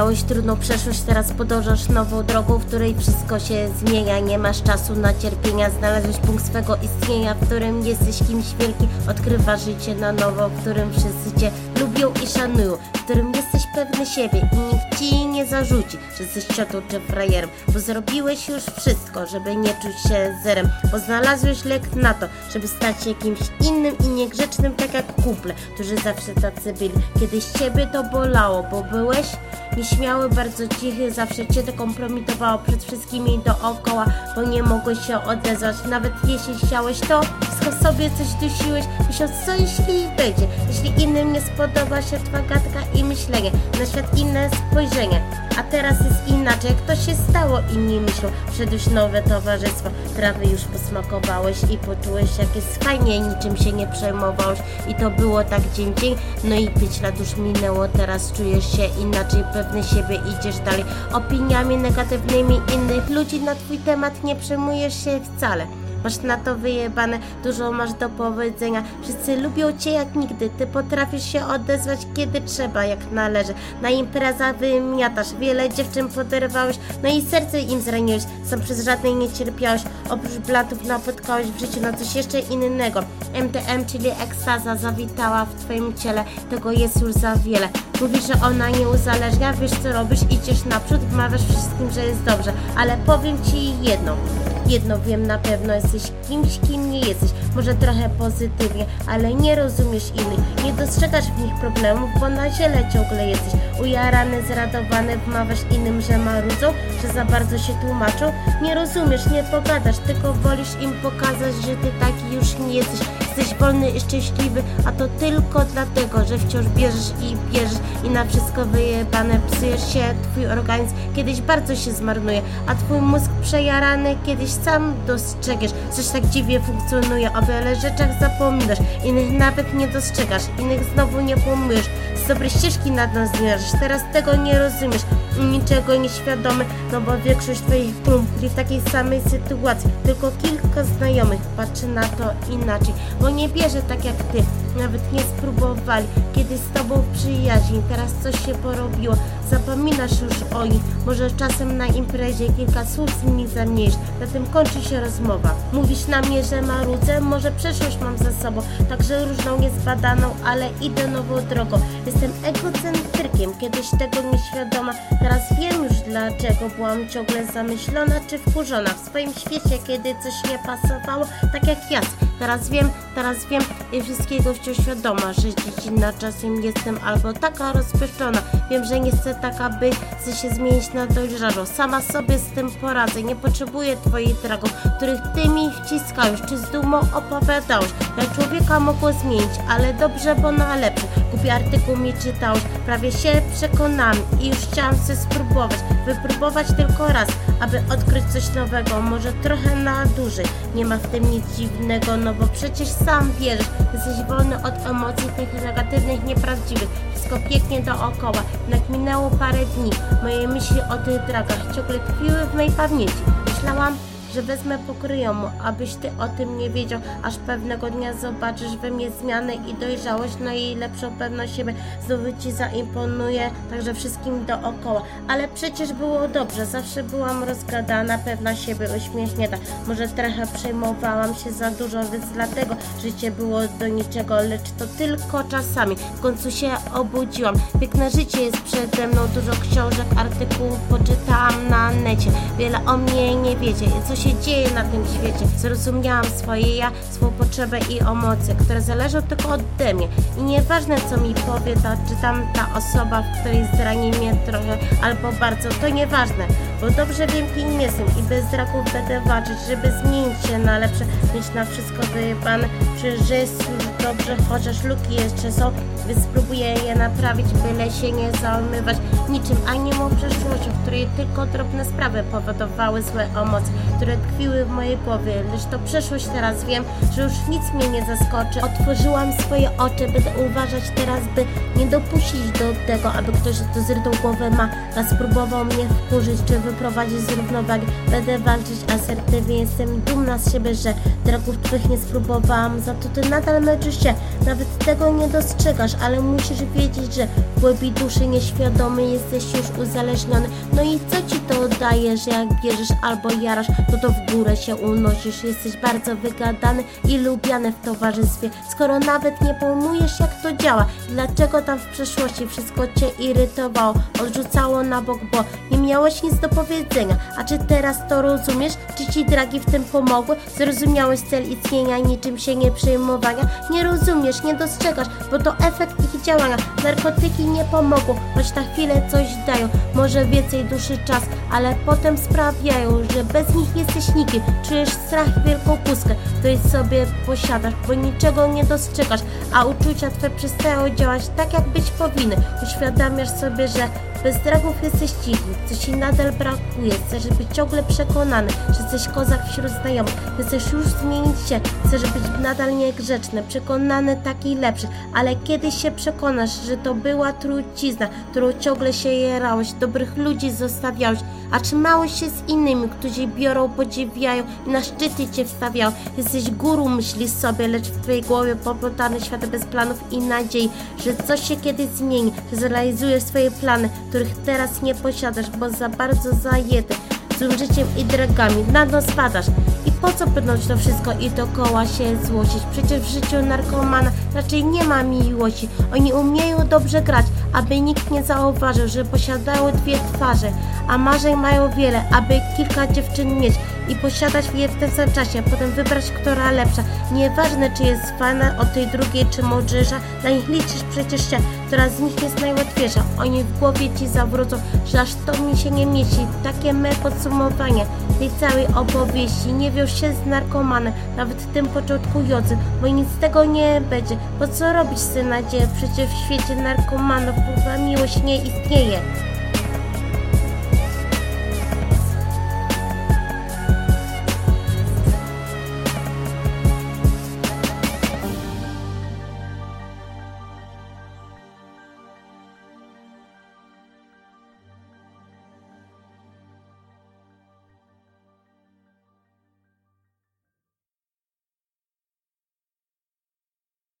Miałeś trudną przeszłość, teraz podążasz nową drogą, w której wszystko się zmienia. Nie masz czasu na cierpienia, znalazłeś punkt swego istnienia, w którym jesteś kimś wielkim. Odkrywasz życie na nowo, w którym wszyscy cię lubią i szanują, w którym jesteś pewny siebie i nikt ci nie zarzuci, że jesteś ciotą czy frajerem, bo zrobiłeś już wszystko, żeby nie czuć się zerem, bo znalazłeś lek na to, żeby stać się kimś innym i niegrzecznym, tak jak kumple, którzy zawsze tacy byli. Kiedyś ciebie to bolało, bo byłeś nieśmiały, bardzo cichy, zawsze cię to kompromitowało przed wszystkimi dookoła, bo nie mogłeś się odezwać, nawet jeśli chciałeś to, wszystko sobie coś dusiłeś, myśląc co jeśli będzie, jeśli innym nie spodoba się twa gadka i myślenie, na świat inne spojrzenie, a teraz jest inaczej, jak to się stało, inni myślą, wszedłeś w nowe towarzystwo, trawy już posmakowałeś i poczułeś jak jest fajnie, niczym się nie przejmowałeś. I to było tak dzień dzień, no i pięć lat już minęło, teraz czujesz się inaczej, pewny siebie, idziesz dalej, opiniami negatywnymi innych ludzi na twój temat nie przejmujesz się wcale. Masz na to wyjebane, dużo masz do powiedzenia. Wszyscy lubią cię jak nigdy. Ty potrafisz się odezwać kiedy trzeba, jak należy. Na imprezach wymiatasz, wiele dziewczyn poderwałeś, no i serce im zraniłeś. Sam przez żadnej nie cierpiałeś. Oprócz blatów napotkałeś w życiu na coś jeszcze innego. MTM, czyli ekstaza, zawitała w twoim ciele. Tego jest już za wiele. Mówisz, że ona nie uzależnia, wiesz co robisz, idziesz naprzód, wmawiasz wszystkim, że jest dobrze. Ale powiem ci jedno. Jedno wiem na pewno, jesteś kimś, kim nie jesteś. Może trochę pozytywnie, ale nie rozumiesz innych. Nie dostrzegasz w nich problemów, bo na ziele ciągle jesteś. Ujarany, zradowany, wmawiasz innym, że marudzą, że za bardzo się tłumaczą. Nie rozumiesz, nie pogadasz, tylko wolisz im pokazać, że ty taki już nie jesteś. Jesteś wolny i szczęśliwy, a to tylko dlatego, że wciąż bierzesz i bierzesz i na wszystko wyjebane psujesz się, twój organizm kiedyś bardzo się zmarnuje, a twój mózg przejarany kiedyś sam dostrzegiesz, coś tak dziwnie funkcjonuje, o wiele rzeczach zapominasz, innych nawet nie dostrzegasz, innych znowu nie pomyślisz, z dobrej ścieżki nad nas zmierzasz, teraz tego nie rozumiesz, niczego nieświadomy, no bo większość twoich kumpli w takiej samej sytuacji, tylko kilka znajomych patrzy na to inaczej, bo nie bierze tak jak ty, nawet nie spróbowali, kiedy z tobą przyjaźni, teraz coś się porobiło, zapominasz już o nich, może czasem na imprezie kilka słów z nimi zamniejsz, na tym kończy się rozmowa. Mówisz na mnie, że marudzę, może przeszłość mam za sobą, także różną niezbadaną, ale idę nową drogą. Jestem egocentrykiem, kiedyś tego nieświadoma, teraz wiem już dlaczego byłam ciągle zamyślona czy wkurzona w swoim świecie, kiedy coś nie pasowało, tak jak ja. Teraz wiem, teraz wiem i wszystkiego wciąż świadoma, że dziecinna czasem jestem albo taka rozpieszczona. Wiem, że nie chcę taka być, chcę się zmienić na dojrzałą. Sama sobie z tym poradzę, nie potrzebuję twoich dragów, których ty mi wciskałeś, czy z dumą opowiadałeś. Jak człowieka mogło zmienić, ale dobrze, bo na lepsze. Głupi artykuł mi czytałeś, prawie się przekonałam i już chciałam sobie spróbować, wypróbować tylko raz, aby odkryć coś nowego, może trochę na dłużej. Nie ma w tym nic dziwnego, no bo przecież sam wierzysz, jesteś wolny od emocji tych negatywnych, nieprawdziwych. Wszystko pięknie dookoła. Jednak minęło parę dni. Moje myśli o tych dragach ciągle tkwiły w mojej pamięci. Myślałam, że wezmę pokryjomu, abyś ty o tym nie wiedział, aż pewnego dnia zobaczysz we mnie zmianę i dojrzałość, no i lepszą pewność siebie znowu ci zaimponuje, także wszystkim dookoła. Ale przecież było dobrze, zawsze byłam rozgadana, pewna siebie, uśmiechnięta. Może trochę przejmowałam się za dużo, więc dlatego życie było do niczego, lecz to tylko czasami. W końcu się obudziłam. Piękne życie jest przede mną, dużo książek, artykułów poczytałam na necie. Wiele o mnie nie wiecie, co się dzieje na tym świecie. Zrozumiałam swoje ja, swoją potrzebę i emocje, które zależą tylko ode mnie. I nieważne co mi powie ta czy tamta osoba, w której zrani mnie trochę albo bardzo, to nieważne, bo dobrze wiem kim jestem i bez zraków będę walczyć, żeby zmienić się na lepsze, mieć na wszystko wyjebane. Przecież że jest już dobrze, chociaż luki jeszcze są, więc spróbuję je naprawić, byle się nie załamywać niczym animą przeszłością, w której tylko drobne sprawy powodowały złe emocje, które tkwiły w mojej głowie, lecz to przeszłość teraz wiem, że już nic mnie nie zaskoczy. Otworzyłam swoje oczy, będę uważać teraz, by nie dopuścić do tego, aby ktoś, kto zrytą głowę ma, raz spróbował mnie wkurzyć czy wyprowadzić z równowagi. Będę walczyć asertywnie, jestem dumna z siebie, że dragów twych nie spróbowałam. Za to ty nadal męczysz się, nawet tego nie dostrzegasz, ale musisz wiedzieć, że w głębi duszy nieświadomy jesteś już uzależniony. No i co ci to daje, że jak bierzesz albo jarasz, no to w górę się unosisz. Jesteś bardzo wygadany i lubiany w towarzystwie, skoro nawet nie pojmujesz jak to działa. Dlaczego tam w przeszłości wszystko cię irytowało, odrzucało na bok, bo nie miałeś nic do powiedzenia. A czy teraz to rozumiesz? Czy ci dragi w tym pomogły? Zrozumiałeś cel istnienia, niczym się nie przejmowania? Nie rozumiesz, nie dostrzegasz, bo to efekt ich działania. Narkotyki nie pomogą, choć na chwilę coś dają. Może więcej duszy czas, ale potem sprawiają, że bez nich jesteś nikim. Czujesz strach i wielką pustkę, której sobie posiadasz, bo niczego nie dostrzegasz, a uczucia twe przestają działać tak, jak być powinny. Uświadamiasz sobie, że bez dragów jesteś cichy, co ci nadal brakuje, chcesz być ciągle przekonany, że jesteś kozak wśród znajomych, chcesz już zmienić się, chcesz być nadal niegrzeczny, przekonany taki lepszy, ale kiedyś się przekonasz, że to była trucizna, którą ciągle się jerałeś, dobrych ludzi zostawiałeś, a trzymałeś się z innymi, którzy biorą, podziwiają i na szczyty cię wstawiają. Jesteś guru, myślisz sobie, lecz w twojej głowie poplątany świat bez planów i nadziei, że coś się kiedyś zmieni, że zrealizujesz swoje plany, których teraz nie posiadasz, bo za bardzo zajęty złym życiem i dragami, na dno spadasz. Po co pnąć to wszystko i dookoła się złościć? Przecież w życiu narkomana raczej nie ma miłości. Oni umieją dobrze grać, aby nikt nie zauważył, że posiadają dwie twarze, a marzeń mają wiele, aby kilka dziewczyn mieć i posiadać je w tym samym czasie, potem wybrać, która lepsza. Nieważne, czy jest fana od tej drugiej, czy mądrzejsza, dla nich liczysz przecież się, która z nich jest najłatwiejsza. Oni w głowie ci zawrócą, że aż to mi się nie mieści. Takie me podsumowanie tej całej opowieści. Nie wiąż się z narkomanem, nawet tym początkującym, bo nic z tego nie będzie. Po co robić sobie nadzieję? Przecież w świecie narkomanów ta miłość nie istnieje.